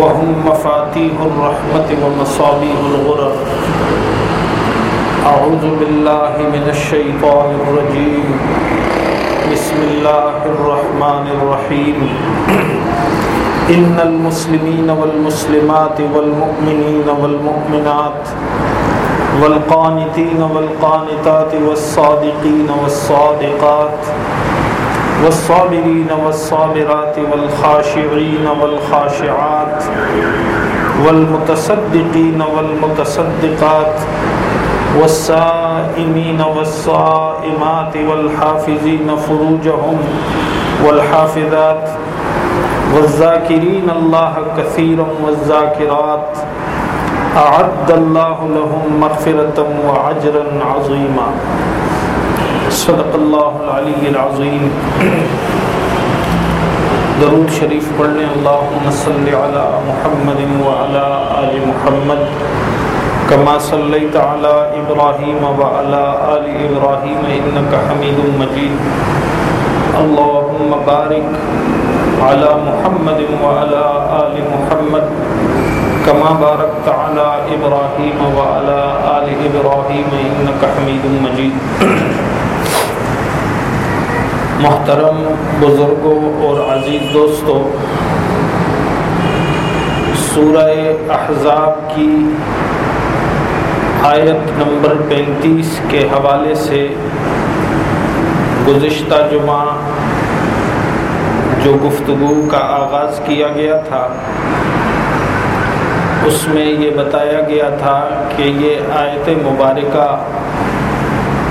وهم مفاتيح الرحمة ومصابيح الغرر أعوذ بالله من الشيطان الرجيم بسم الله الرحمن الرحيم إن المسلمين والمسلمات والمؤمنين والمؤمنات والقانتين والقانتات والصادقين والصادقات والصابرين والصابرات والخاشعين والخاشعات والمتصدقين والمتصدقات والسائمين والصائمات والحافظين فروجهم والحافظات والذاكرين الله كثيرا والذاكرات أعد الله لهم مغفرة وعجرا عظيما صدق اللہ العلی العظیم۔ درود شریف پڑھنے، اللہم صلی علی محمد وعلی آل محمد، کما صلیت علی ابراہیم وعلی آل ابراہیم، انکا حمید مجید۔ اللہم بارک علی محمد وعلی آل محمد، کما بارکت علی ابراہیم وعلی آل ابراہیم، انکا حمید مجید۔ محترم بزرگوں اور عزیز دوستوں، سورہ احزاب کی آیت نمبر پینتیس کے حوالے سے گزشتہ جمعہ جو گفتگو کا آغاز کیا گیا تھا، اس میں یہ بتایا گیا تھا کہ یہ آیت مبارکہ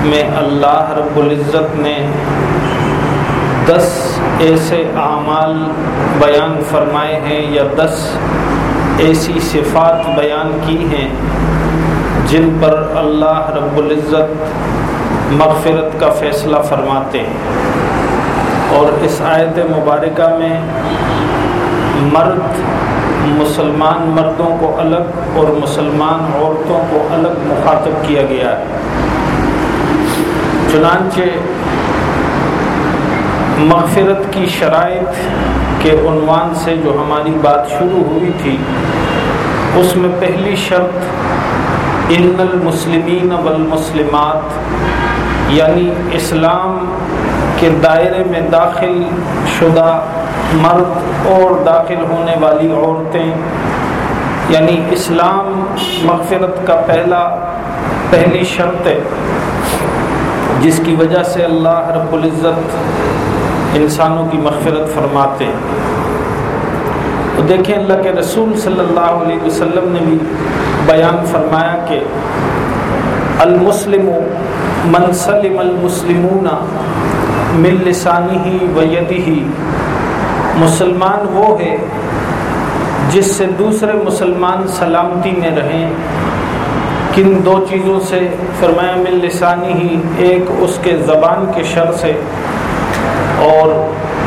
میں اللہ رب العزت نے دس ایسے اعمال بیان فرمائے ہیں یا دس ایسی صفات بیان کی ہیں جن پر اللہ رب العزت مغفرت کا فیصلہ فرماتے ہیں۔ اور اس آیت مبارکہ میں مرد مسلمان مردوں کو الگ اور مسلمان عورتوں کو الگ مخاطب کیا گیا ہے۔ چنانچہ مغفرت کی شرائط کے عنوان سے جو ہماری بات شروع ہوئی تھی، اس میں پہلی شرط ان المسلمین والمسلمات یعنی اسلام کے دائرے میں داخل شدہ مرد اور داخل ہونے والی عورتیں یعنی اسلام مغفرت کا پہلا، پہلی شرط ہے، جس کی وجہ سے اللہ رب العزت انسانوں کی مغفرت فرماتے ہیں۔ تو دیکھیں اللہ کے رسول صلی اللہ علیہ وسلم نے بھی بیان فرمایا کہ المسلم من سلم المسلمون من لسانی ہی ویدی ہی مسلمان وہ ہے جس سے دوسرے مسلمان سلامتی میں رہیں۔ کن دو چیزوں سے؟ فرمایا من لسانی ہی ایک اس کے زبان کے شر سے اور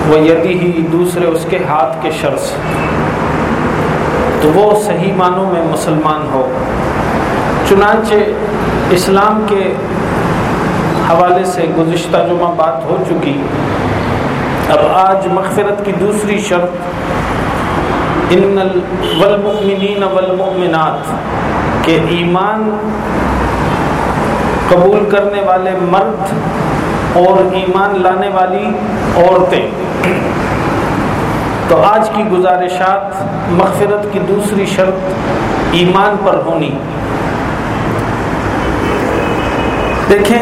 وہ یدی ہی دوسرے اس کے ہاتھ کے شرط تو وہ صحیح معنوں میں مسلمان ہو۔ چنانچہ اسلام کے حوالے سے گزشتہ جمعہ بات ہو چکی۔ اب آج مغفرت کی دوسری شرط، ان والمؤمنین والمؤمنات کے ایمان قبول کرنے والے مرد اور ایمان لانے والی عورتیں۔ تو آج کی گزارشات مغفرت کی دوسری شرط ایمان پر ہونی۔ دیکھیں،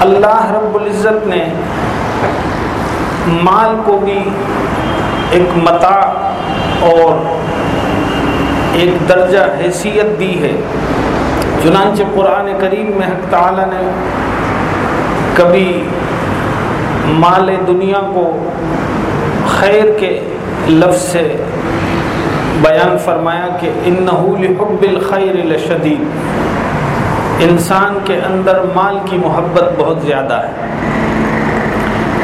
اللہ رب العزت نے مال کو بھی ایک متا اور ایک درجہ حیثیت دی ہے۔ چنانچہ قرآن کریم میں حق تعالیٰ نے کبھی مال دنیا کو خیر کے لفظ سے بیان فرمایا کہ ان حب الخیر لشدید۔ انسان کے اندر مال کی محبت بہت زیادہ ہے۔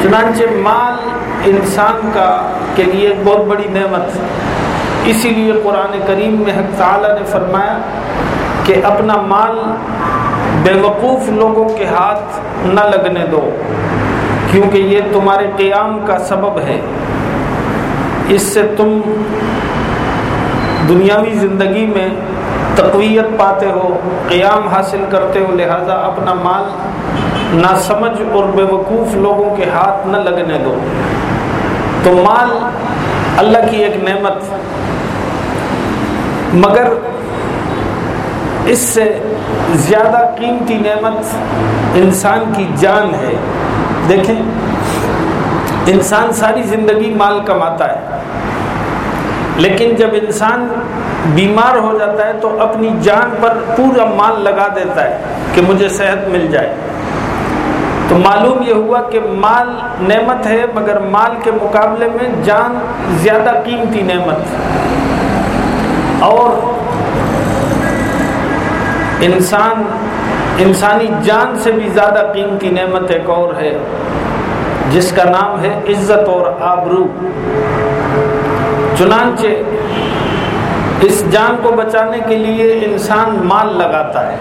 چنانچہ مال انسان کا کے لیے ایک بہت بڑی نعمت اسی لیے قرآن کریم میں حق تعالیٰ نے فرمایا کہ اپنا مال بے وقوف لوگوں کے ہاتھ نہ لگنے دو، کیونکہ یہ تمہارے قیام کا سبب ہے۔ اس سے تم دنیاوی زندگی میں تقویت پاتے ہو، قیام حاصل کرتے ہو، لہذا اپنا مال نہ سمجھ اور بے وقوف لوگوں کے ہاتھ نہ لگنے دو۔ تو مال اللہ کی ایک نعمت، مگر اس سے زیادہ قیمتی نعمت انسان کی جان ہے۔ دیکھیں، انسان ساری زندگی مال کماتا ہے۔ لیکن جب انسان بیمار ہو جاتا ہے تو اپنی جان پر پورا مال لگا دیتا ہے کہ مجھے صحت مل جائے۔ تو معلوم یہ ہوا کہ مال نعمت ہے، مگر مال کے مقابلے میں جان زیادہ قیمتی نعمت۔ اور انسان، انسانی جان سے بھی زیادہ قیمتی نعمت ایک اور ہے، جس کا نام ہے عزت اور آبرو۔ چنانچہ، اس جان کو بچانے کے لیے انسان مال لگاتا ہے۔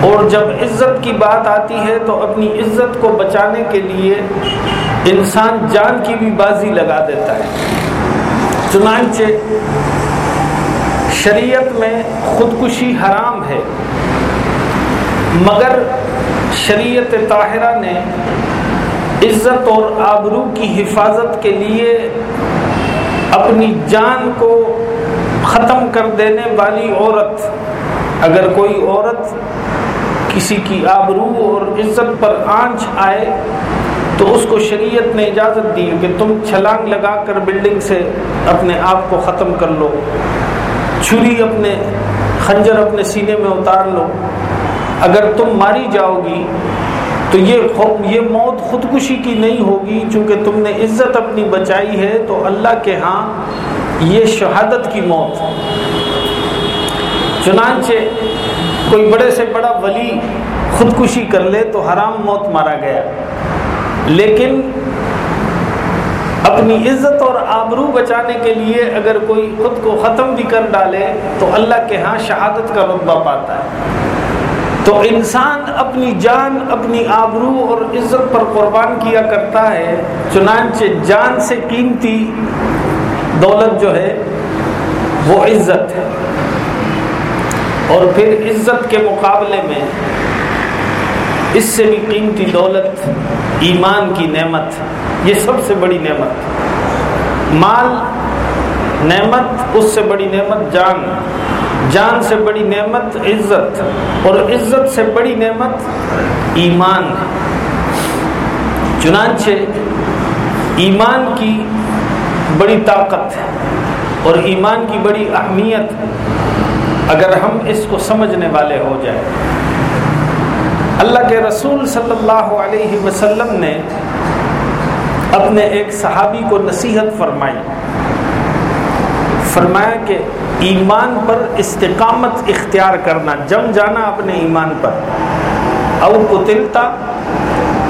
اور جب عزت کی بات آتی ہے تو اپنی عزت کو بچانے کے لیے انسان جان کی بھی بازی لگا دیتا ہے۔ چنانچہ شریعت میں خودکشی حرام ہے، مگر شریعت طاہرہ نے عزت اور آبرو کی حفاظت کے لیے اپنی جان کو ختم کر دینے والی عورت، اگر کوئی عورت کسی کی آبرو اور عزت پر آنچ آئے تو اس کو شریعت نے اجازت دی کہ تم چھلانگ لگا کر بلڈنگ سے اپنے آپ کو ختم کر لو۔ چھری اپنے خنجر اپنے سینے میں اتار لو۔ اگر تم ماری جاؤ گی، تو یہ یہ موت خودکشی کی نہیں ہوگی، چونکہ تم نے عزت اپنی بچائی ہے۔ تو اللہ کے ہاں یہ شہادت کی موت۔ چنانچہ کوئی بڑے سے بڑا ولی خودکشی کر لے تو حرام موت مارا گیا۔ لیکن اپنی عزت اور آبرو بچانے کے لیے اگر کوئی خود کو ختم بھی کر ڈالے تو اللہ کے ہاں شہادت کا رتبہ پاتا ہے۔ تو انسان اپنی جان، اپنی آبرو اور عزت پر قربان کیا کرتا ہے، چنانچہ جان سے قیمتی دولت جو ہے، وہ عزت ہے۔ اور پھر عزت کے مقابلے میں اس سے بھی قیمتی دولت ایمان کی نعمت یہ سب سے بڑی نعمت مال، نعمت، اس سے بڑی نعمت جان۔ جان سے بڑی نعمت عزت۔ اور عزت سے بڑی نعمت ایمان۔ چنانچہ ایمان کی بڑی طاقت اور ایمان کی بڑی اہمیت اگر ہم اس کو سمجھنے والے ہو جائیں۔ اللہ کے رسول صلی اللہ علیہ وسلم نے اپنے ایک صحابی کو نصیحت فرمائی۔ فرمایا کہ ایمان پر استقامت اختیار کرنا، جم جانا اپنے ایمان پر۔ او قتلتا،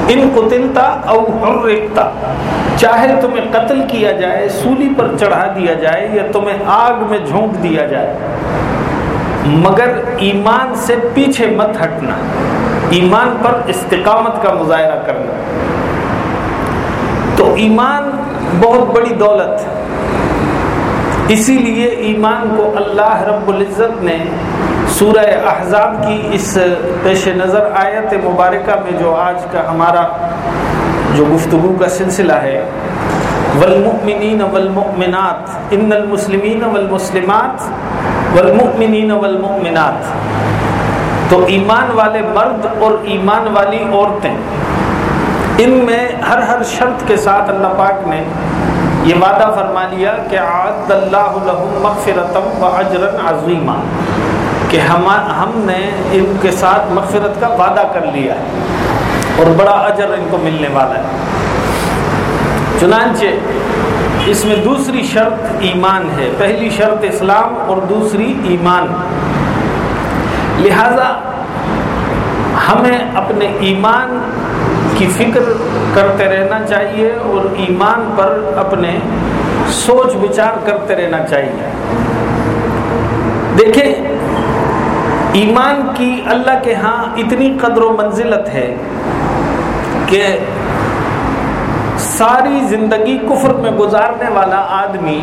ان قتلتا او حرکتا۔ چاہے تمہیں قتل کیا جائے، سولی پر چڑھا دیا جائے یا تمہیں آگ میں جھونک دیا جائے۔ مگر ایمان سے پیچھے مت ہٹنا۔ ایمان پر استقامت کا مظاہرہ کرنا۔ تو ایمان بہت بڑی دولت اسی لیے ایمان کو اللہ رب العزت نے سورہ احزاب کی اس پیش نظر آیت مبارکہ میں جو آج کا ہمارا جو گفتگو کا سلسلہ ہے، والمؤمنین والمؤمنات، ان المسلمین والمسلمات، والمؤمنین والمؤمنات۔ تو ایمان والے مرد اور ایمان والی عورتیں ان میں ہر ہر شرط کے ساتھ اللہ پاک نے یہ وعدہ فرما لیا کہ عاد اللہ مغفرتم و اجرن عظیمہ کہ ہم ہم نے ان کے ساتھ مغفرت کا وعدہ کر لیا ہے اور بڑا اجر ان کو ملنے والا ہے۔ چنانچہ اس میں دوسری شرط ایمان ہے۔ پہلی شرط اسلام اور دوسری ایمان۔ لہذا ہمیں اپنے ایمان کی فکر کرتے رہنا چاہیے اور ایمان پر اپنے سوچ بچار کرتے رہنا چاہیے۔ دیکھیں، ایمان کی اللہ کے ہاں اتنی قدر و منزلت ہے کہ ساری زندگی کفر میں گزارنے والا آدمی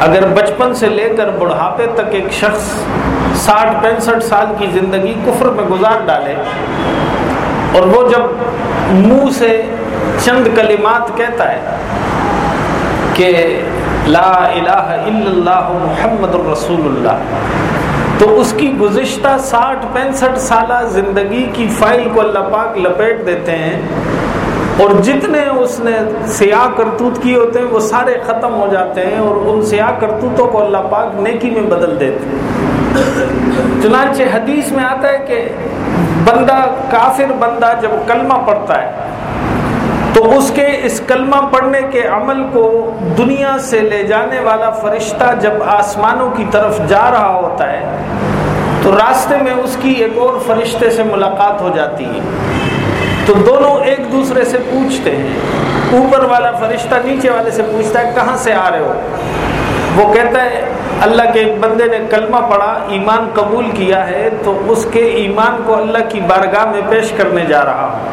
اگر بچپن سے لے کر بڑھاپے تک ایک شخص ساٹھ پینسٹھ سال کی زندگی کفر میں گزار ڈالے اور وہ جب منہ سے چند کلمات کہتا ہے کہ لا الہ الا اللہ محمد الرسول اللہ۔ تو اس کی گزشتہ ساٹھ پینسٹھ سالہ زندگی کی فائل کو اللہ پاک لپیٹ دیتے ہیں اور جتنے اس نے سیاہ کرتوت کیے ہوتے ہیں وہ سارے ختم ہو جاتے ہیں اور ان سیاہ کرتوتوں کو اللہ پاک نیکی میں بدل دیتے ہیں۔ چنانچہ حدیث میں آتا ہے کہ بندہ کافر بندہ جب کلمہ پڑھتا ہے، تو اس کے اس کلمہ پڑھنے کے عمل کو دنیا سے لے جانے والا فرشتہ جب آسمانوں کی طرف جا رہا ہوتا ہے، تو راستے میں اس کی ایک اور فرشتے سے ملاقات ہو جاتی ہے۔ تو دونوں ایک دوسرے سے پوچھتے ہیں۔ اوپر والا فرشتہ نیچے والے سے پوچھتا ہے، کہاں سے آ رہے ہو؟ وہ کہتا ہے، اللہ کے ایک بندے نے کلمہ پڑھا، ایمان قبول کیا ہے، تو اس کے ایمان کو اللہ کی بارگاہ میں پیش کرنے جا رہا ہوں۔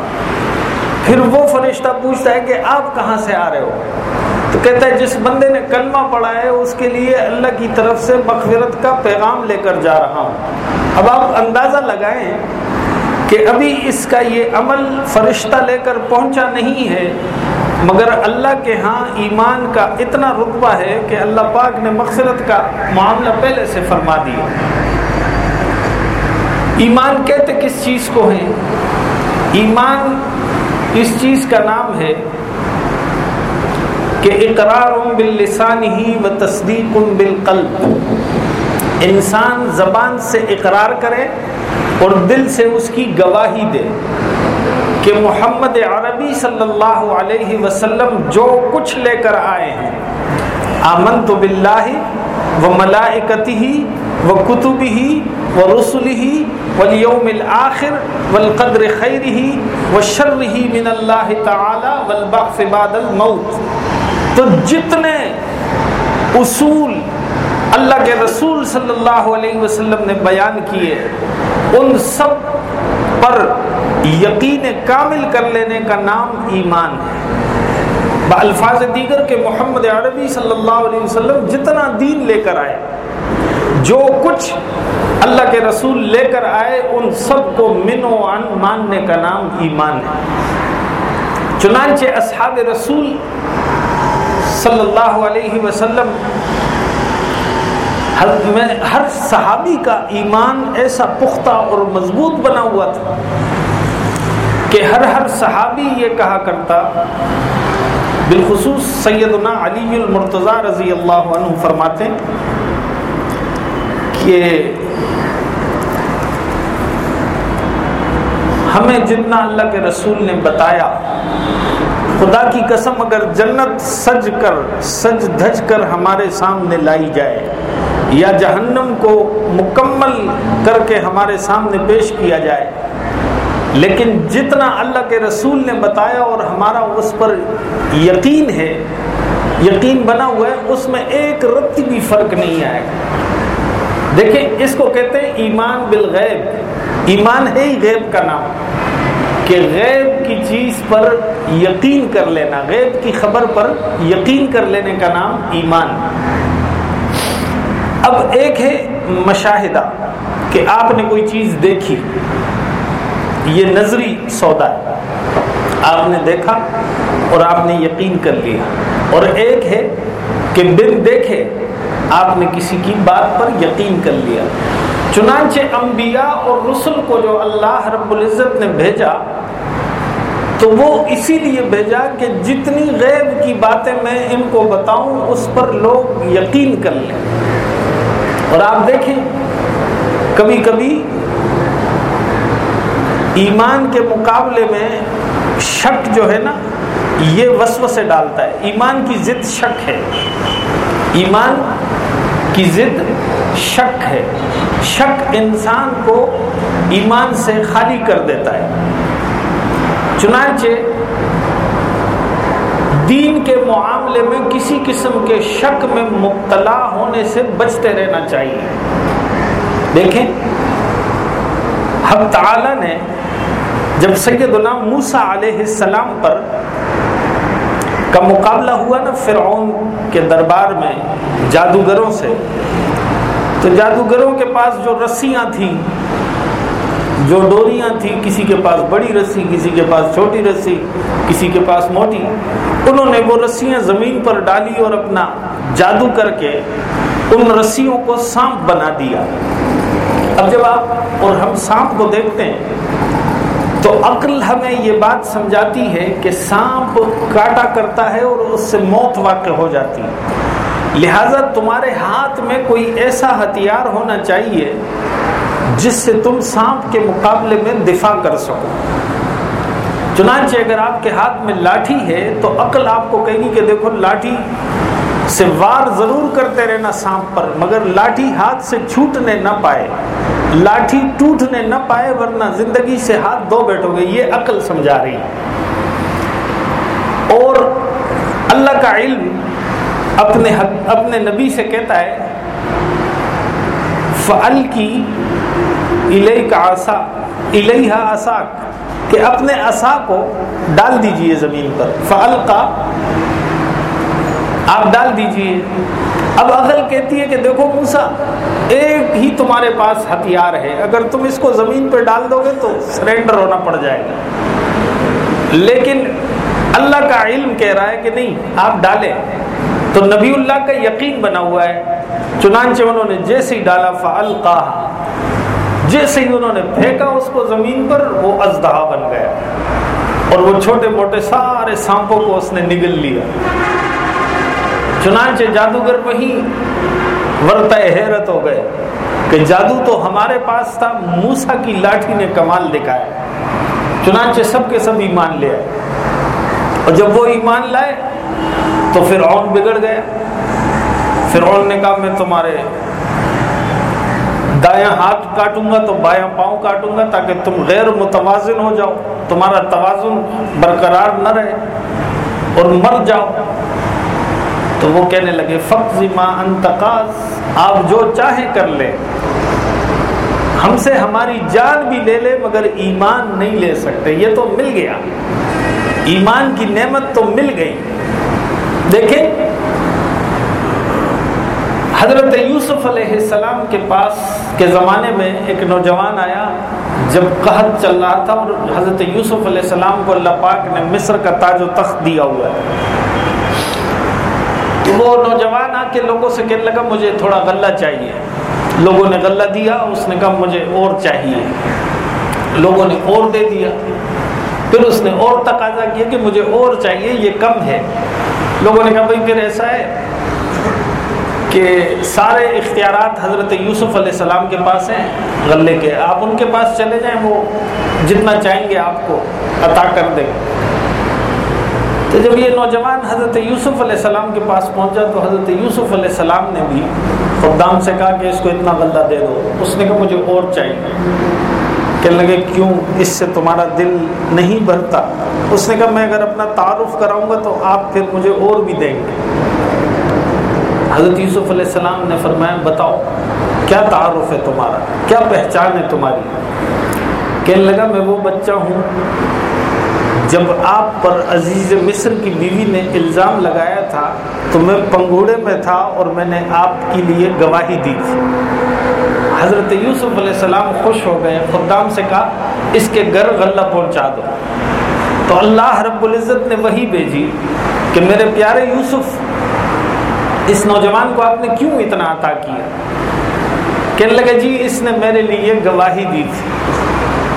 پھر وہ فرشتہ پوچھتا ہے کہ آپ کہاں سے آ رہے ہو؟ تو کہتا ہے، جس بندے نے کلمہ پڑھا ہے، اس کے لیے اللہ کی طرف سے مغفرت کا پیغام لے کر جا رہا ہوں۔ اب آپ اندازہ لگائیں کہ ابھی اس کا یہ عمل فرشتہ لے کر پہنچا نہیں ہے، مگر اللہ کے ہاں ایمان کا اتنا رتبہ ہے کہ اللہ پاک نے مغفرت کا معاملہ پہلے سے فرما دیا۔ ایمان کہتے کس چیز کو ہے ایمان اس چیز کا نام ہے کہ اقرار باللسان ہی و تصدیق بالقلب۔ انسان زبان سے اقرار کرے اور دل سے اس کی گواہی دے کہ محمد عربی صلی اللہ علیہ وسلم جو کچھ لے کر آئے ہیں آمن تو بلّہ و ملائکتی ہی و کتب ہی و رسول ہی ولیوم الآخر والقدر خیر ہی و شر ہی من اللہ تعالی والبعث بعد الموت۔ تو جتنے اصول اللہ کے رسول صلی اللہ علیہ وسلم نے بیان کیے ان سب پر یقین کامل کر لینے کا نام ایمان ہے۔ الفاظ دیگر کے محمد عربی صلی اللہ علیہ وسلم جتنا دین لے کر آئے، جو کچھ اللہ کے رسول لے کر آئے، ان سب کو من و ان ماننے کا نام ایمان ہے۔ چنانچہ اصحاب رسول صلی اللہ علیہ وسلم میں ہر صحابی کا ایمان ایسا پختہ اور مضبوط بنا ہوا تھا کہ ہر ہر صحابی یہ کہا کرتا بالخصوص سیدنا علی المرتضی رضی اللہ عنہ فرماتے کہ ہمیں جتنا اللہ کے رسول نے بتایا، خدا کی قسم اگر جنت سج کر، سج دھج کر ہمارے سامنے لائی جائے۔ یا جہنم کو مکمل کر کے ہمارے سامنے پیش کیا جائے۔ لیکن جتنا اللہ کے رسول نے بتایا اور ہمارا اس پر یقین ہے، یقین بنا ہوا ہے، اس میں ایک رتی بھی فرق نہیں آئے گا۔ دیکھیں، اس کو کہتے ہیں ایمان بالغیب۔ ایمان ہے ہی غیب کا نام۔ کہ غیب کی چیز پر یقین کر لینا، غیب کی خبر پر یقین کر لینے کا نام ایمان۔ اب ایک ہے مشاہدہ کہ آپ نے کوئی چیز دیکھی، یہ نظری سودا ہے۔ آپ نے دیکھا اور آپ نے یقین کر لیا۔ اور ایک ہے کہ بن دیکھے آپ نے کسی کی بات پر یقین کر لیا۔ چنانچہ انبیاء اور رسل کو جو اللہ رب العزت نے بھیجا، تو وہ اسی لیے بھیجا کہ جتنی غیب کی باتیں میں ان کو بتاؤں، اس پر لوگ یقین کر لیں۔ اور آپ دیکھیں، کبھی کبھی ایمان کے مقابلے میں شک جو ہے نا، یہ وسو سے ڈالتا ہے۔ ایمان کی ضد شک ہے۔ ایمان کی ضد شک ہے۔ شک انسان کو ایمان سے خالی کر دیتا ہے۔ چنانچہ دین کے معاملے میں کسی قسم کے شک میں مبتلا ہونے سے بچتے رہنا چاہیے۔ دیکھیں، حق تعالی نے جب سیدنا موسا علیہ السلام پر کا مقابلہ ہوا نا فرعون کے دربار میں جادوگروں سے، تو جادوگروں کے پاس جو رسیاں تھیں، جو ڈوریاں تھیں، کسی کے پاس بڑی رسی، کسی کے پاس چھوٹی رسی، کسی کے پاس موٹی انہوں نے وہ رسیاں زمین پر ڈالی اور اپنا جادو کر کے ان رسیوں کو سانپ بنا دیا۔ اب جب آپ اور ہم سانپ کو دیکھتے ہیں، تو عقل ہمیں یہ بات سمجھاتی ہے کہ سانپ کاٹا کرتا ہے اور اس سے موت واقع ہو جاتی ہے۔ لہذا تمہارے ہاتھ میں کوئی ایسا ہتھیار ہونا چاہیے جس سے تم سانپ کے مقابلے میں دفاع کر سکو۔ چنانچہ اگر آپ کے ہاتھ میں لاٹھی ہے تو عقل آپ کو کہیں گی کہ دیکھو، لاٹھی سے وار ضرور کرتے رہنا سانپ پر، مگر لاٹھی ہاتھ سے چھوٹنے نہ پائے۔ لاٹھی ٹوٹنے نہ پائے، ورنہ زندگی سے ہاتھ دو بیٹھو گے یہ عقل سمجھا رہی اور اللہ کا علم اپنے اپنے نبی سے کہتا ہے فعل کی الہی کا آسا الہا آساک کہ اپنے عصا کو ڈال دیجیے زمین پر۔ فعل کا آپ ڈال دیجیے۔ اب عقل کہتی ہے کہ دیکھو موسا ایک ہی تمہارے پاس ہتھیار ہے۔ اگر تم اس کو زمین پہ ڈال دو گے تو سرینڈر ہونا پڑ جائے گا۔ لیکن اللہ کا علم کہہ رہا ہے کہ نہیں، آپ ڈالیں۔ تو نبی اللہ کا یقین بنا ہوا ہے۔ چنانچہ انہوں نے جیسے ہی ڈالا فعل جیسے ہی انہوں نے پھینکا، اس کو زمین پر وہ ازدہا بن گیا اور وہ چھوٹے موٹے سارے سانپوں کو اس نے نگل لیا۔ چنانچہ جادوگر وہی ورتہ حیرت ہو گئے کہ جادو تو ہمارے پاس تھا موسا کی لاٹھی نے کمال دکھایا۔ چنانچہ سب کے سب ایمان لے آئے۔ اور جب وہ ایمان لائے تو پھر بگڑ گیا۔ فرعون نے کہا، میں تمہارے دایاں ہاتھ کاٹوں گا تو بایاں پاؤں کاٹوں گا تاکہ تم غیر متوازن ہو جاؤ، تمہارا توازن برقرار نہ رہے اور مر جاؤ۔ تو وہ کہنے لگے فخ انتقاص آپ جو چاہیں کر لیں ہم سے ہماری جان بھی لے لے، مگر ایمان نہیں لے سکتے۔ یہ تو مل گیا۔ ایمان کی نعمت تو مل گئی۔ دیکھیں، حضرت یوسف علیہ السلام کے پاس کے زمانے میں ایک نوجوان آیا، جب قحط چل رہا تھا اور حضرت یوسف علیہ السلام کو اللہ پاک نے مصر کا تاج و تخت دیا ہوا ہے۔ تو وہ نوجوان آ کے لوگوں سے کہنے لگا، مجھے تھوڑا غلہ چاہیے۔ لوگوں نے غلہ دیا، اس نے کہا، مجھے اور چاہیے۔ لوگوں نے اور دے دیا۔ پھر اس نے اور تقاضا کیا کہ مجھے اور چاہیے، یہ کم ہے۔ لوگوں نے کہا، بھائی، پھر ایسا ہے کہ سارے اختیارات حضرت یوسف علیہ السلام کے پاس ہیں، غلے کے۔ آپ ان کے پاس چلے جائیں، وہ جتنا چاہیں گے آپ کو عطا کر دیں۔ تو جب یہ نوجوان حضرت یوسف علیہ السلام کے پاس پہنچا، تو حضرت یوسف علیہ السلام نے بھی خدام سے کہا کہ اس کو اتنا غلہ دے دو۔ اس نے کہا، مجھے اور چاہیے۔ کہنے لگے، کیوں؟ اس سے تمہارا دل نہیں بھرتا۔ اس نے کہا، میں اگر اپنا تعارف کراؤں گا تو آپ پھر مجھے اور بھی دیں گے۔ حضرت یوسف علیہ السلام نے فرمایا، بتاؤ، کیا تعارف ہے تمہارا؟ کیا پہچان ہے تمہاری؟ کہنے لگا، میں وہ بچہ ہوں، جب آپ پر عزیز مصر کی بیوی نے الزام لگایا تھا، تو میں پنگوڑے میں تھا اور میں نے آپ کے لیے گواہی دی تھی۔ حضرت یوسف علیہ السلام خوش ہو گئے، خدام سے کہا، اس کے گھر غلہ پہنچا دو۔ تو اللہ رب العزت نے وہی بھیجی کہ میرے پیارے یوسف اس نوجوان کو آپ نے کیوں اتنا عطا کیا؟ کہنے لگے جی اس نے میرے لیے گواہی دی تھی۔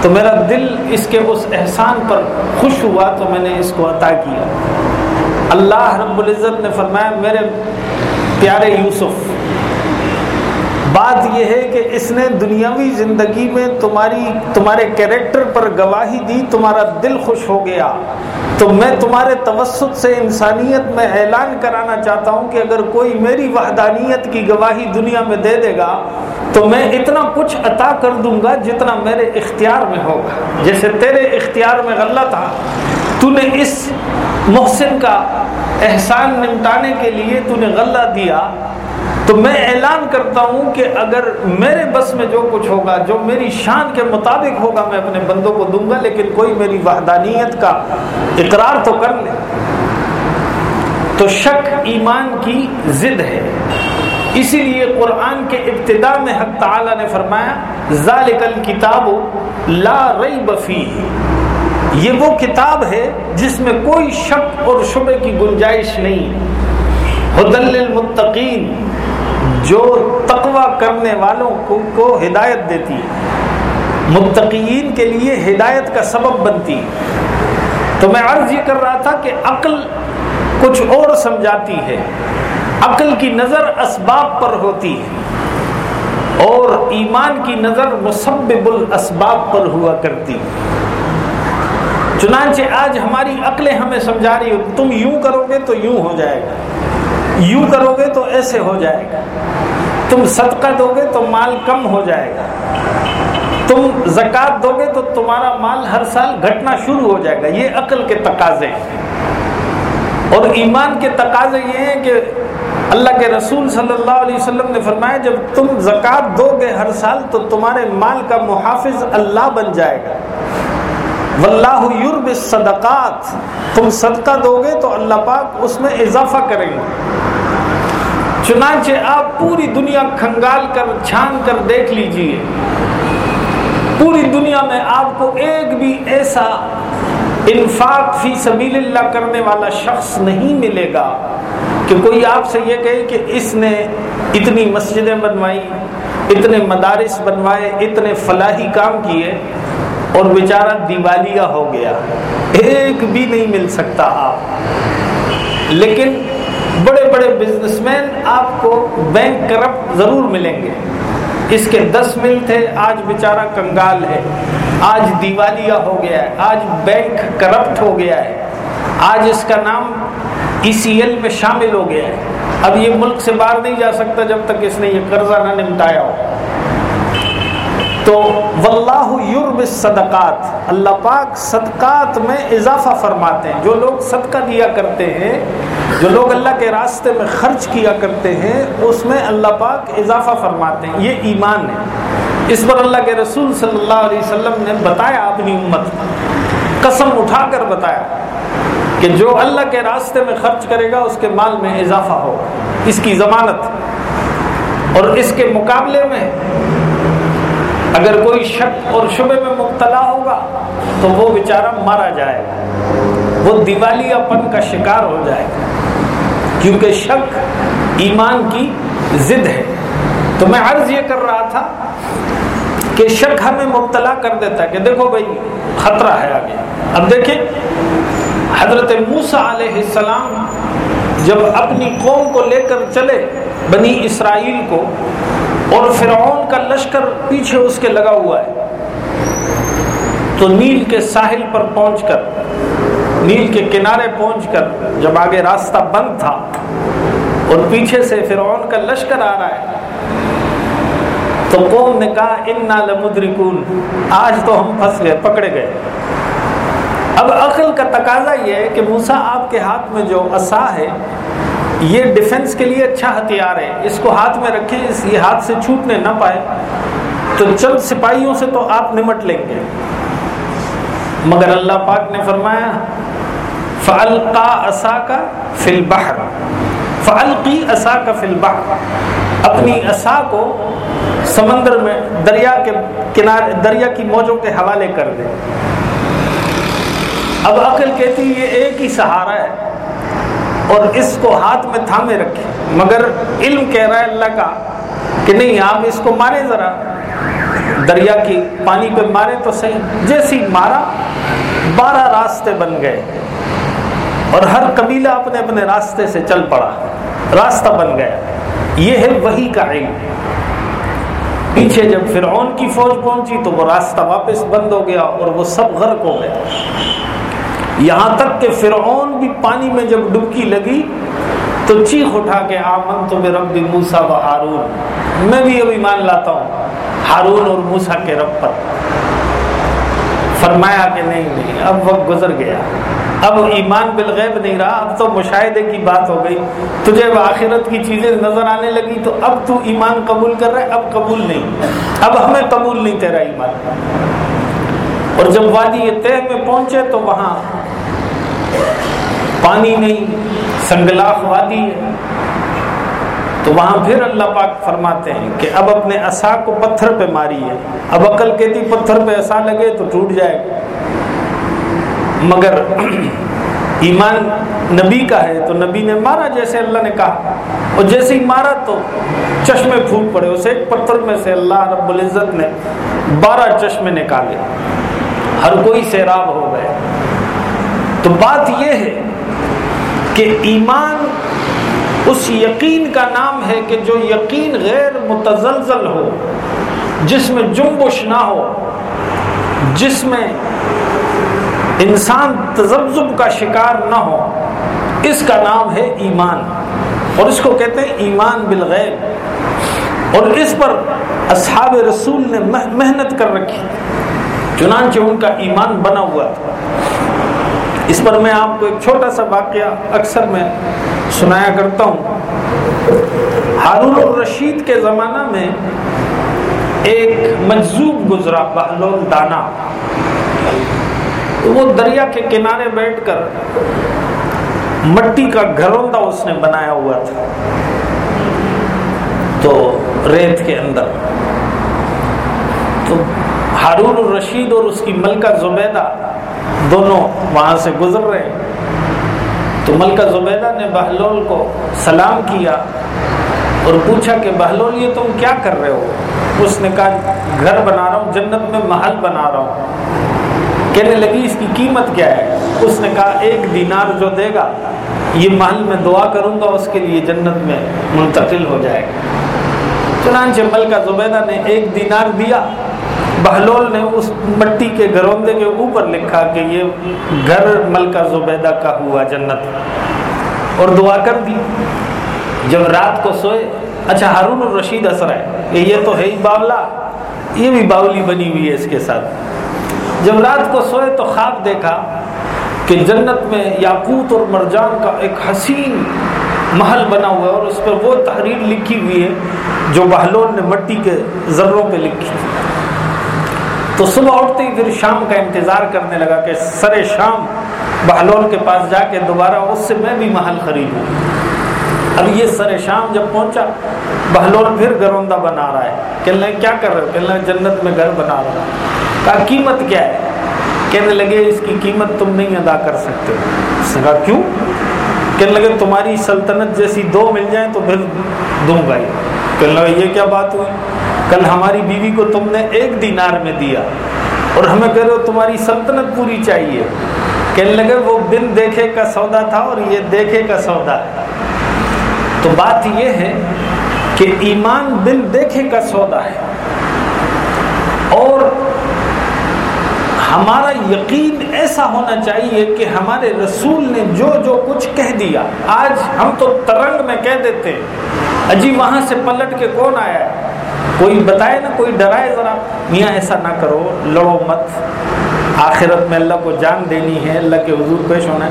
تو میرا دل اس کے اس احسان پر خوش ہوا، تو میں نے اس کو عطا کیا۔ اللہ رب العزت نے فرمایا، میرے پیارے یوسف بات یہ ہے کہ اس نے دنیاوی زندگی میں تمہاری، تمہارے کیریکٹر پر گواہی دی، تمہارا دل خوش ہو گیا۔ تو میں تمہارے توسط سے انسانیت میں اعلان کرانا چاہتا ہوں کہ اگر کوئی میری وحدانیت کی گواہی دنیا میں دے دے گا، تو میں اتنا کچھ عطا کر دوں گا جتنا میرے اختیار میں ہوگا۔ جیسے تیرے اختیار میں غلہ تھا تو نے اس محسن کا احسان نمٹانے کے لیے تو نے غلہ دیا۔ تو میں اعلان کرتا ہوں کہ اگر میرے بس میں جو کچھ ہوگا، جو میری شان کے مطابق ہوگا، میں اپنے بندوں کو دوں گا، لیکن کوئی میری وحدانیت کا اقرار تو کر لے۔ تو شک ایمان کی ضد ہے۔ اسی لیے قرآن کے ابتدا میں حق تعالی نے فرمایا، ذالک الکتاب لا ریب فیہ۔ یہ وہ کتاب ہے جس میں کوئی شک اور شبے کی گنجائش نہیں۔ حدل للمتقین۔ جو تقوی کرنے والوں کو کو ہدایت دیتی ہے۔ متقین کے لیے ہدایت کا سبب بنتی تو میں عرض یہ کر رہا تھا کہ عقل کچھ اور سمجھاتی ہے۔ عقل کی نظر اسباب پر ہوتی ہے۔ اور ایمان کی نظر مسبب الاسباب پر ہوا کرتی چنانچہ آج ہماری عقلیں ہمیں سمجھا رہی ہو تم یوں کرو گے تو یوں ہو جائے گا۔ یوں کرو گے تو ایسے ہو جائے گا۔ تم صدقہ دو گے تو مال کم ہو جائے گا۔ تم زکوٰۃ دو گے تو تمہارا مال ہر سال گھٹنا شروع ہو جائے گا۔ یہ عقل کے تقاضے ہیں۔ اور ایمان کے تقاضے یہ ہیں کہ اللہ کے رسول صلی اللہ علیہ وسلم نے فرمایا، جب تم زکوٰۃ دو گے ہر سال تو تمہارے مال کا محافظ اللہ بن جائے گا۔ واللہ یورب صدقات تم صدقہ دو گے تو اللہ پاک اس میں اضافہ کریں گے۔ چنانچہ آپ پوری دنیا کھنگال کر، چھان کر دیکھ لیجیے۔ پوری دنیا میں آپ کو ایک بھی ایسا انفاق فی سبیل اللہ کرنے والا شخص نہیں ملے گا کہ کوئی آپ سے یہ کہے کہ اس نے اتنی مسجدیں بنوائی، اتنے مدارس بنوائے، اتنے فلاحی کام کیے اور بیچارہ دیوالیہ ہو گیا۔ ایک بھی نہیں مل سکتا آپ۔ لیکن بڑے بڑے بزنس مین آپ کو بینک کرپٹ ضرور ملیں گے۔ اس کے دس مل تھے، آج بیچارہ کنگال ہے۔ آج دیوالیہ ہو گیا ہے، آج بینک کرپٹ ہو گیا ہے۔ آج اس کا نام ای سی ایل میں شامل ہو گیا ہے۔ اب یہ ملک سے باہر نہیں جا سکتا جب تک اس نے یہ قرضہ نہ نمٹایا ہو۔ تو واللہ یورب صدقات اللہ پاک صدقات میں اضافہ فرماتے ہیں۔ جو لوگ صدقہ دیا کرتے ہیں، جو لوگ اللہ کے راستے میں خرچ کیا کرتے ہیں، اس میں اللہ پاک اضافہ فرماتے ہیں۔ یہ ایمان ہے۔ اس پر اللہ کے رسول صلی اللہ علیہ وسلم نے بتایا اپنی امت قسم اٹھا کر بتایا کہ جو اللہ کے راستے میں خرچ کرے گا، اس کے مال میں اضافہ ہوگا۔ اس کی ضمانت اور اس کے مقابلے میں اگر کوئی شک اور شبے میں مبتلا ہوگا تو وہ بیچارہ مارا جائے گا۔ وہ دیوالیہ پن کا شکار ہو جائے گا۔ کیونکہ شک ایمان کی ضد ہے۔ تو میں عرض یہ کر رہا تھا کہ شک ہمیں مبتلا کر دیتا ہے کہ دیکھو بھائی، خطرہ ہے آگے۔ اب دیکھیں، حضرت موسا علیہ السلام جب اپنی قوم کو لے کر چلے بنی اسرائیل کو اور فرعون کا لشکر پیچھے اس کے لگا ہوا ہے۔ تو نیل کے ساحل پر پہنچ کر، نیل کے کنارے پہنچ کر جب آگے راستہ بند تھا اور پیچھے سے فرعون کا لشکر آ رہا ہے، تو قوم نے کہا ان لمدرکون آج تو ہم پھنس گئے، پکڑے گئے۔ اب عقل کا تقاضا یہ ہے کہ موسا آپ کے ہاتھ میں جو اصا ہے یہ ڈیفنس کے لیے اچھا ہتھیار ہے۔ اس کو ہاتھ میں رکھیں، اس یہ ہاتھ سے چھوٹنے نہ پائے۔ تو چند سپاہیوں سے تو آپ نمٹ لیں گے۔ مگر اللہ پاک نے فرمایا فلقا اصا کا فل بہر فلقی اصا کا فل بہر اپنی اصا کو سمندر میں، دریا کے کنارے، دریا کی موجوں کے حوالے کر دے۔ اب عقل کہتی یہ ایک ہی سہارا ہے۔ اور اس کو ہاتھ میں تھامے رکھے۔ مگر علم کہہ رہا ہے اللہ کا کہ نہیں، آپ اس کو مارے ذرا۔ دریا کی پانی پہ مارے تو صحیح۔ جیسی مارا، بارہ راستے بن گئے۔ اور ہر قبیلہ اپنے اپنے راستے سے چل پڑا۔ راستہ بن گیا۔ یہ ہے وہی کا علم۔ پیچھے جب فرعون کی فوج پہنچی تو وہ راستہ واپس بند ہو گیا اور وہ سب غرق ہو گئے۔ یہاں تک کہ فرعون بھی پانی میں جب ڈبکی لگی تو چیخ اٹھا کے آمن تو رب موسا و ہارون۔ میں بھی اب ایمان لاتا ہوں، ہارون اور موسا کے رب پر۔ فرمایا کہ نہیں نہیں، اب وقت گزر گیا۔ اب ایمان بالغیب نہیں رہا، اب تو مشاہدے کی بات ہو گئی۔ تجھے آخرت کی چیزیں نظر آنے لگی تو اب تو ایمان قبول کر رہا ہے، اب قبول نہیں۔ اب ہمیں قبول نہیں تیرا ایمان۔ اور جب وادی طے میں پہنچے تو وہاں پانی نہیں، سنگلاخ وادی ہے۔ تو وہاں پھر اللہ پاک فرماتے ہیں کہ اب اپنے اصا کو پتھر پہ ماری ہے اب عقل کہتی پتھر پہ ایسا لگے تو ٹوٹ جائے۔ گا مگر ایمان نبی کا ہے تو نبی نے مارا جیسے اللہ نے کہا۔ اور جیسے ہی مارا تو چشمے پھوٹ پڑے۔ اسے ایک پتھر میں سے اللہ رب العزت نے بارہ چشمے نکالے۔ ہر کوئی سیراب ہو گئے۔ تو بات یہ ہے کہ ایمان اس یقین کا نام ہے کہ جو یقین غیر متزلزل ہو، جس میں جنبش نہ ہو، جس میں انسان تذبذب کا شکار نہ ہو، اس کا نام ہے ایمان۔ اور اس کو کہتے ہیں ایمان بالغیب۔ اور اس پر اصحاب رسول نے محنت کر رکھی۔ چنانچہ ان کا ایمان بنا ہوا تھا۔ اس پر میں آپ کو ایک چھوٹا سا واقعہ اکثر میں سنایا کرتا ہوں۔ ہارون الرشید کے زمانہ میں ایک مجذوب گزرا، بہلول دانا۔ وہ دریا کے کنارے بیٹھ کر مٹی کا گھروندہ اس نے بنایا ہوا تھا۔ تو ریت کے اندر۔ تو ہارون الرشید اور اس کی ملکہ زبیدہ دونوں وہاں سے گزر رہے تو ملکہ زبیدہ نے بہلول کو سلام کیا اور پوچھا کہ بہلول، یہ تم کیا کر رہے ہو؟ اس نے کہا، گھر بنا رہا ہوں، جنت میں محل بنا رہا ہوں۔ کہنے لگی، اس کی قیمت کیا ہے؟ اس نے کہا، ایک دینار جو دے گا، یہ محل میں دعا کروں گا، اس کے لیے جنت میں منتقل ہو جائے گا۔ چنانچہ ملکہ زبیدہ نے ایک دینار دیا۔ بہلول نے اس مٹی کے گروندے کے اوپر لکھا کہ یہ گھر ملکہ زبیدہ کا ہوا جنت۔ اور دعا کر دی۔ جب رات کو سوئے اچھا ہارون الرشید اثر ہے۔ یہ تو ہے ہی باولا۔ یہ بھی باولی بنی ہوئی ہے اس کے ساتھ۔ جب رات کو سوئے تو خواب دیکھا کہ جنت میں یاقوت اور مرجان کا ایک حسین محل بنا ہوا ہے اور اس پر وہ تحریر لکھی ہوئی ہے جو بہلول نے مٹی کے ذروں پہ لکھی۔ تھی تو صبح اٹھتے ہی پھر شام کا انتظار کرنے لگا کہ سر شام بہلول کے پاس جا کے دوبارہ اس سے میں بھی محل خریدوں اب یہ سر شام جب پہنچا، بہلول پھر گروندہ بنا رہا ہے۔ کہنے کیا کر رہے ہو؟ کہنے جنت میں گھر بنا رہا کہا، قیمت کیا ہے؟ کہنے لگے، اس کی قیمت تم نہیں ادا کر سکتے۔ اس نے کہا، کیوں؟ کہنے لگے، تمہاری سلطنت جیسی دو مل جائیں تو پھر دوں گا کہنے لگا یہ کیا بات ہوئی؟ کل ہماری بیوی کو تم نے ایک دینار میں دیا اور ہمیں کہہ رہے ہو تمہاری سلطنت پوری چاہیے۔ کہنے لگے وہ بن دیکھے کا سودا تھا اور یہ دیکھے کا سودا۔ ہے تو بات یہ ہے کہ ایمان بن دیکھے کا سودا ہے۔ اور ہمارا یقین ایسا ہونا چاہیے کہ ہمارے رسول نے جو جو کچھ کہہ دیا۔ آج ہم تو ترنگ میں کہہ دیتے اجی وہاں سے پلٹ کے کون آیا ہے؟ کوئی بتائے نا کوئی ڈرائے ذرا۔ میاں، ایسا نہ کرو، لڑو مت۔ آخرت میں اللہ کو جان دینی ہے، اللہ کے حضور پیش ہونا ہے۔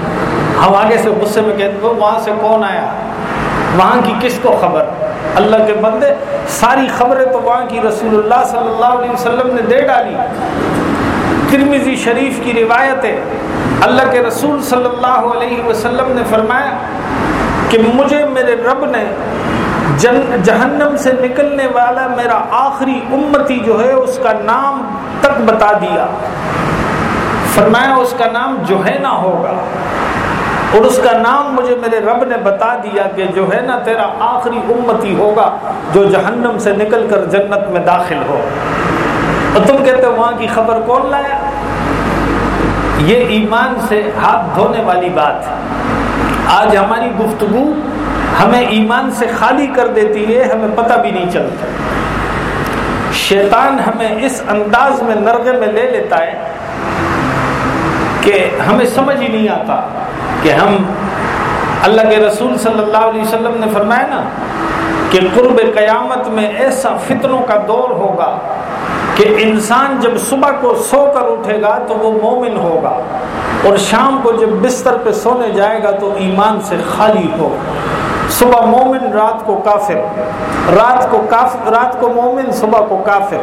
ہم آگے سے غصے میں کہتے ہیں وہاں سے کون آیا؟ وہاں کی کس کو خبر؟ اللہ کے بندے، ساری خبریں تو وہاں کی۔ رسول اللہ صلی اللہ علیہ وسلم نے دے ڈالی۔ ترمیزی شریف کی روایت ہے۔ اللہ کے رسول صلی اللہ علیہ وسلم نے فرمایا کہ مجھے میرے رب نے جن، جہنم سے نکلنے والا میرا آخری امتی جو ہے، اس کا نام تک بتا دیا۔ فرمایا، اس کا نام جو ہے نہ ہوگا۔ اور اس کا نام مجھے میرے رب نے بتا دیا کہ جو ہے نا تیرا آخری امتی ہوگا جو جہنم سے نکل کر جنت میں داخل ہو۔ اور تم کہتے ہو، وہاں کی خبر کون لایا؟ یہ ایمان سے ہاتھ دھونے والی بات۔ آج ہماری گفتگو ہمیں ایمان سے خالی کر دیتی ہے، ہمیں پتہ بھی نہیں چلتا۔ شیطان ہمیں اس انداز میں نرغے میں لے لیتا ہے کہ ہمیں سمجھ ہی نہیں آتا کہ ہم اللہ کے رسول صلی اللہ علیہ وسلم نے فرمایا نا کہ قرب قیامت میں ایسا فتنوں کا دور ہوگا کہ انسان جب صبح کو سو کر اٹھے گا تو وہ مومن ہوگا اور شام کو جب بستر پہ سونے جائے گا تو ایمان سے خالی ہوگا۔ صبح مومن، رات کو کافر۔ رات کو کافر رات کو مومن، صبح کو کافر۔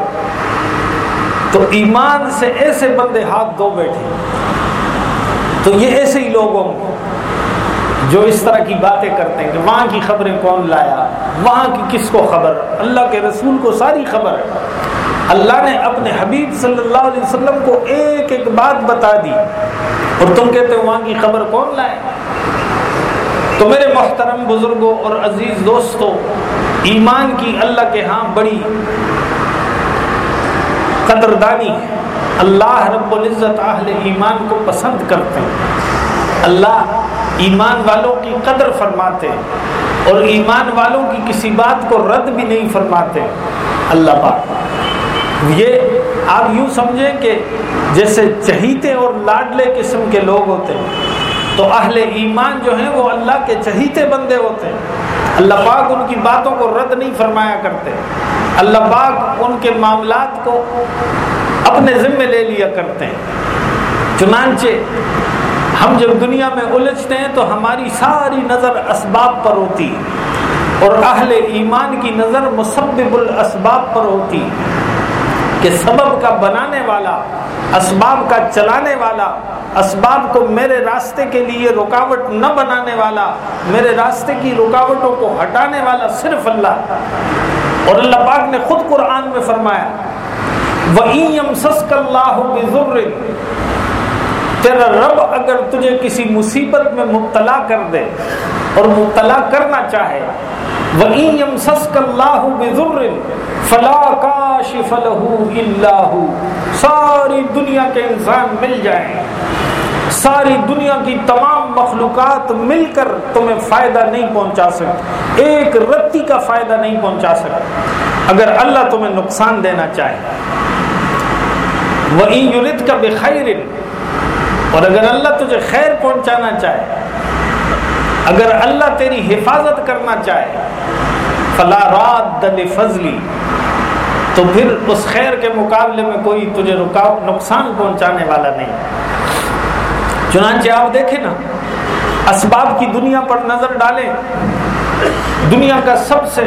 تو ایمان سے ایسے بندے ہاتھ دھو بیٹھے۔ تو یہ ایسے ہی لوگوں جو اس طرح کی باتیں کرتے ہیں کہ وہاں کی خبریں کون لایا، وہاں کی کس کو خبر۔ اللہ کے رسول کو ساری خبر ہے۔ اللہ نے اپنے حبیب صلی اللہ علیہ وسلم کو ایک ایک بات بتا دی۔ اور تم کہتے ہو وہاں کی خبر کون لائے؟ تو میرے محترم بزرگوں اور عزیز دوستوں، ایمان کی اللہ کے ہاں بڑی قدردانی ہے۔ اللہ رب العزت اہل ایمان کو پسند کرتے ہیں۔ اللہ ایمان والوں کی قدر فرماتے ہیں اور ایمان والوں کی کسی بات کو رد بھی نہیں فرماتے۔ اللہ پاک۔ یہ آپ یوں سمجھیں کہ جیسے چہیتے اور لاڈلے قسم کے لوگ ہوتے ہیں۔ تو اہل ایمان جو ہیں وہ اللہ کے چہیتے بندے ہوتے ہیں۔ اللہ پاک ان کی باتوں کو رد نہیں فرمایا کرتے۔ اللہ پاک ان کے معاملات کو اپنے ذمے لے لیا کرتے ہیں۔ چنانچہ ہم جب دنیا میں الجھتے ہیں تو ہماری ساری نظر اسباب پر ہوتی اور اہل ایمان کی نظر مسبب الاسباب پر ہوتی کہ سبب کا بنانے والا، اسباب کا چلانے والا اسباب کو میرے راستے کے لیے رکاوٹ نہ بنانے والا، میرے راستے کی رکاوٹوں کو ہٹانے والا صرف اللہ۔ اور اللہ پاک نے خود قرآن میں فرمایا، وَإِن تیرا رب اگر تجھے کسی مصیبت میں مبتلا کر دے اور مبتلا کرنا چاہے، وَإِن يَمْسَسْكَ اللَّهُ بِذُرٍ فَلَا كَاشِفَ لَهُ إِلَّا هُ ساری دنیا کے انسان مل جائیں۔ ساری دنیا کی تمام مخلوقات مل کر تمہیں فائدہ نہیں پہنچا سکتے ایک رتی کا فائدہ نہیں پہنچا سکتے اگر اللہ تمہیں نقصان دینا چاہے۔ وہ کا بخیر۔ اور اگر اللہ تجھے خیر پہنچانا چاہے۔ اگر اللہ تیری حفاظت کرنا چاہے۔ فلا رات فضلی تو پھر اس خیر کے مقابلے میں کوئی تجھے رکاو نقصان پہنچانے والا نہیں۔ چنانچہ آپ دیکھیں نا، اسباب کی دنیا پر نظر ڈالیں۔ دنیا کا سب سے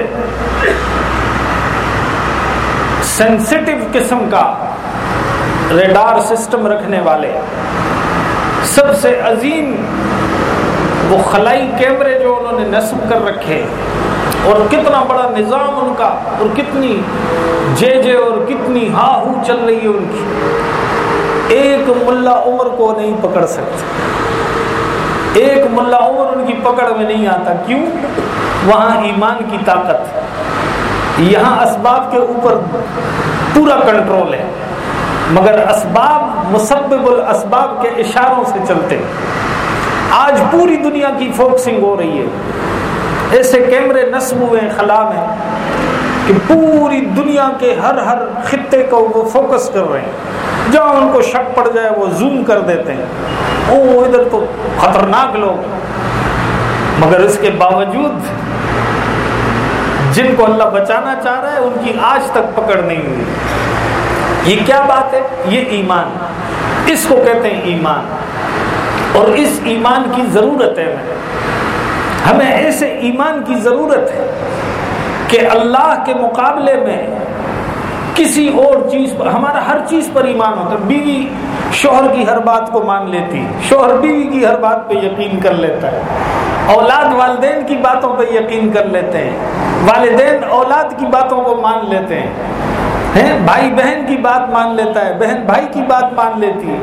سینسٹیو قسم کا ریڈار سسٹم رکھنے والے، سب سے عظیم وہ خلائی کیمرے جو انہوں نے نصب کر رکھے۔ اور کتنا بڑا نظام ان کا اور کتنی جے جے اور کتنی ہا ہو چل رہی ہے ان کی۔ ایک ملا عمر کو نہیں پکڑ سکتے۔ ایک ملا عمر ان کی پکڑ میں نہیں آتا۔ کیوں؟ وہاں ایمان کی طاقت۔ یہاں اسباب کے اوپر پورا کنٹرول ہے۔ مگر اسباب مسبب الاسباب کے اشاروں سے چلتے۔ آج پوری دنیا کی فوکسنگ ہو رہی ہے۔ ایسے کیمرے نصب ہوئے خلا میں، کہ پوری دنیا کے ہر ہر خطے کو وہ فوکس کر رہے ہیں۔ جہاں ان کو شک پڑ جائے، وہ زوم کر دیتے ہیں۔ او، ادھر تو خطرناک لوگ مگر اس کے باوجود، جن کو اللہ بچانا چاہ رہا ہے، ان کی آج تک پکڑ نہیں ہوئی۔ یہ کیا بات ہے؟ یہ ایمان۔ اس کو کہتے ہیں ایمان۔ اور اس ایمان کی ضرورت ہے ہمیں ایسے ایمان کی ضرورت ہے کہ اللہ کے مقابلے میں کسی اور چیز پر ہمارا ہر چیز پر ایمان ہوتا ہے۔ بیوی شوہر کی ہر بات کو مان لیتی، شوہر بیوی کی ہر بات پہ یقین کر لیتا ہے۔ اولاد والدین کی باتوں پہ یقین کر لیتے ہیں۔ والدین اولاد کی باتوں کو مان لیتے ہیں۔ بھائی بہن کی بات مان لیتا ہے، بہن بھائی کی بات مان لیتی ہے۔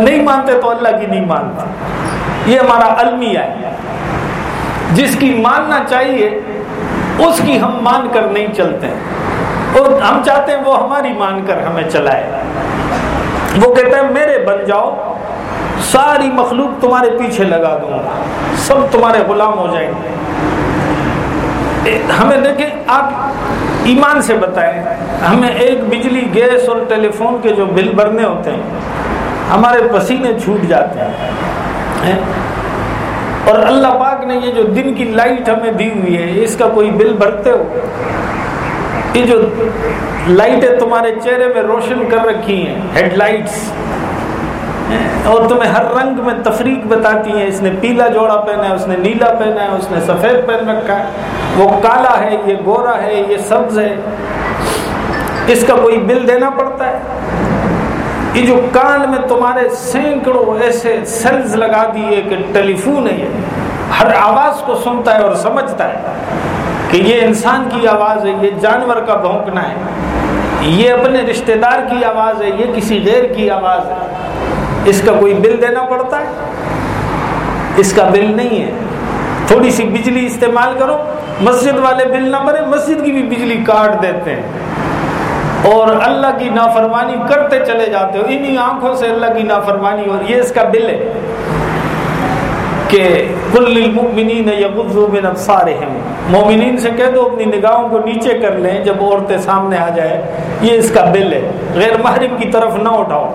نہیں مانتے تو اللہ کی نہیں مانتے یہ ہمارا المیہ ہے۔ جس کی ماننا چاہیے، اس کی ہم مان کر نہیں چلتے۔ اور ہم چاہتے ہیں وہ ہماری مان کر ہمیں چلائے۔ وہ کہتے ہیں میرے بن جاؤ، ساری مخلوق تمہارے پیچھے لگا دوں گا۔ سب تمہارے غلام ہو جائیں گے۔ ہمیں دیکھیں، آپ ایمان سے بتائیں۔ ہمیں ایک بجلی، گیس اور ٹیلی فون کے جو بل بھرنے ہوتے ہیں، ہمارے پسینے چھوٹ جاتے ہیں۔ اور اللہ پاک نے یہ جو دن کی لائٹ ہمیں دی ہوئی ہے، اس کا کوئی بل بھرتے ہو؟ یہ جو لائٹیں تمہارے چہرے میں روشن کر رکھی ہیں، ہیڈ لائٹس اور تمہیں ہر رنگ میں تفریق بتاتی ہیں، اس نے پیلا جوڑا پہنا ہے، اس نے نیلا پہنا ہے، اس نے سفید پہن رکھا ہے۔ وہ کالا ہے، یہ گورا ہے، یہ سبز ہے۔ اس کا کوئی بل دینا پڑتا ہے؟ یہ جو کان میں تمہارے سینکڑوں ایسے سیلز لگا دیے کہ ٹیلی فون ہے یہ، ہر آواز کو سنتا ہے اور سمجھتا ہے کہ یہ انسان کی آواز ہے، یہ جانور کا بھونکنا ہے، یہ اپنے رشتہ دار کی آواز ہے، یہ کسی غیر کی آواز ہے۔ اس کا کوئی بل دینا پڑتا ہے؟ اس کا بل نہیں ہے۔ تھوڑی سی بجلی استعمال کرو، مسجد والے بل نہ بھرے، مسجد کی بھی بجلی کاٹ دیتے ہیں۔ اور اللہ کی نافرمانی کرتے چلے جاتے ہو، انہی آنکھوں سے اللہ کی نافرمانی اور یہ اس کا بل ہے کہ کل المؤمنین یغضوا من ابصارہم۔ مومنین سے کہہ دو، اپنی نگاہوں کو نیچے کر لیں، جب عورتیں سامنے آ جائے یہ اس کا بل ہے۔ غیر محرم کی طرف نہ اٹھاؤ۔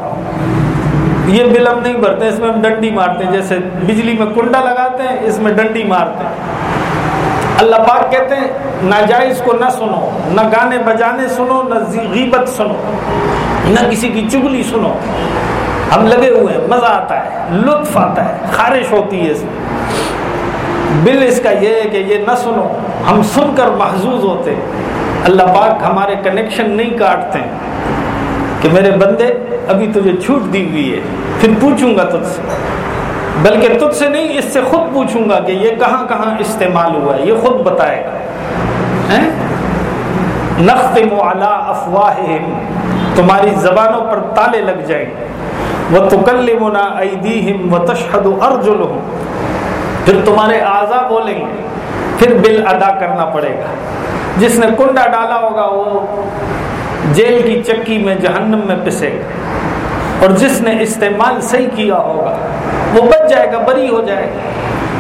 یہ بل ہم نہیں بھرتے، اس میں ہم ڈنڈی مارتے ہیں، جیسے بجلی میں کنڈا لگاتے ہیں، اس میں ڈنڈی مارتے ہیں۔ اللہ پاک کہتے ہیں ناجائز کو نہ سنو، نہ گانے بجانے سنو، نہ غیبت سنو، نہ کسی کی چگلی سنو۔ ہم لگے ہوئے ہیں، مزہ آتا ہے، لطف آتا ہے، خارش ہوتی ہے اس میں۔ بل اس کا یہ ہے کہ یہ نہ سنو، ہم سن کر محظوظ ہوتے اللہ پاک ہمارے کنیکشن نہیں کاٹتے کہ میرے بندے، ابھی تجھے چھوٹ دی ہوئی ہے، پھر پوچھوں گا تجھ سے۔ بلکہ تجھ سے نہیں، اس سے خود پوچھوں گا کہ یہ کہاں کہاں استعمال ہوا ہے، یہ خود بتائے گا۔ نختم علی افواہہم، تمہاری زبانوں پر تالے لگ جائیں۔ گے وَتُكَلِّمُنَا أَيْدِيهِمْ وَتَشْهَدُ أَرْجُلُهُمْ پھر تمہارے اعضا بولیں گے، پھر بل ادا کرنا پڑے گا۔ جس نے کنڈا ڈالا ہوگا، وہ جیل کی چکی میں جہنم میں پسے گا۔ اور جس نے استعمال صحیح کیا ہوگا، وہ بچ جائے گا، بری ہو جائے گا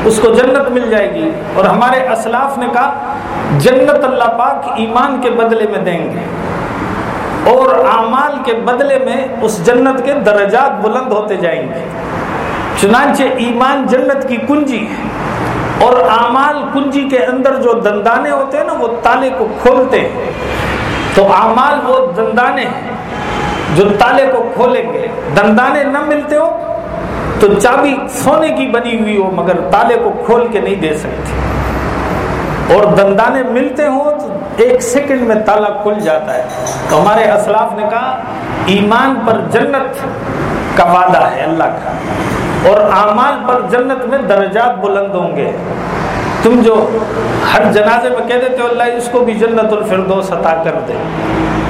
اس کو جنت مل جائے گی۔ اور ہمارے اسلاف نے کہا، جنت اللہ پاک ایمان کے بدلے میں دیں گے۔ اور اعمال کے بدلے میں اس جنت کے درجات بلند ہوتے جائیں گے۔ چنانچہ ایمان جنت کی کنجی ہے۔ اور اعمال کنجی کے اندر جو دندانے ہوتے ہیں نا، وہ تالے کو کھولتے ہیں۔ تو اعمال وہ دندانے ہیں جو تالے کو کھولیں گے۔ دندانے نہ ملتے ہو تو چابی سونے کی بنی ہوئی ہو، مگر تالے کو کھول کے نہیں دے سکتی۔ اور دندانے ملتے ہوں تو ایک سیکنڈ میں تالا کھل جاتا ہے۔ تو ہمارے اسلاف نے کہا، ایمان پر جنت کا وعدہ ہے اللہ کا۔ اور اعمال پر جنت میں درجات بلند ہوں گے۔ تم جو ہر جنازے میں کہہ دیتے ہو، اللہ اس کو بھی جنت الفردوس عطا کر دے۔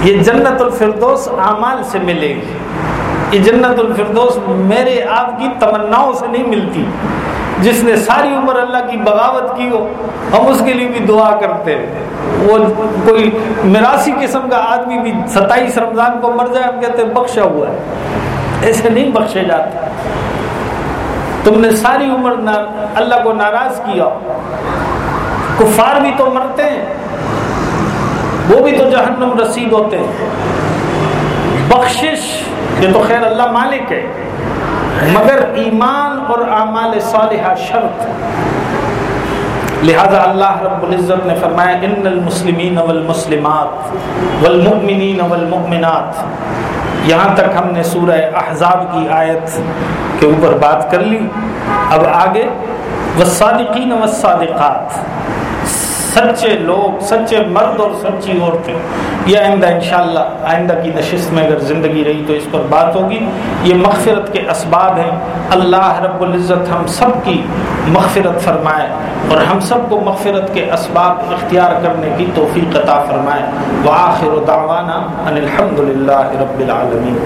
یہ جنت الفردوس اعمال سے ملے گی۔ یہ جنت الفردوس میرے آپ کی تمناؤں سے نہیں ملتی۔ جس نے ساری عمر اللہ کی بغاوت کی ہو، ہم اس کے لیے بھی دعا کرتے ہیں۔ وہ کوئی میراسی قسم کا آدمی بھی ستائیس رمضان کو مر جائے، ہم کہتے ہیں بخشا ہوا ہے۔ ایسے نہیں بخشے جاتے۔ تم نے ساری عمر اللہ کو ناراض کیا۔ کفار بھی تو مرتے ہیں، وہ بھی تو جہنم رسید ہوتے ہیں۔ بخشش یہ تو خیر اللہ مالک ہے۔ مگر ایمان اور اعمال صالحہ شرط۔ لہذا اللہ رب العزت نے فرمایا، ان المسلمین والمسلمات والمؤمنین والمؤمنات یہاں تک ہم نے سورہ احزاب کی آیت کے اوپر بات کر لی۔ اب آگے والصادقین والصادقات۔ سچے لوگ، سچے مرد اور سچی عورتیں۔ یہ آئندہ انشاءاللہ آئندہ کی نشست میں اگر زندگی رہی تو اس پر بات ہوگی۔ یہ مغفرت کے اسباب ہیں۔ اللہ رب العزت ہم سب کی مغفرت فرمائے اور ہم سب کو مغفرت کے اسباب اختیار کرنے کی توفیق عطا فرمائے۔ وآخر دعوانا ان الحمد للہ رب العالمین۔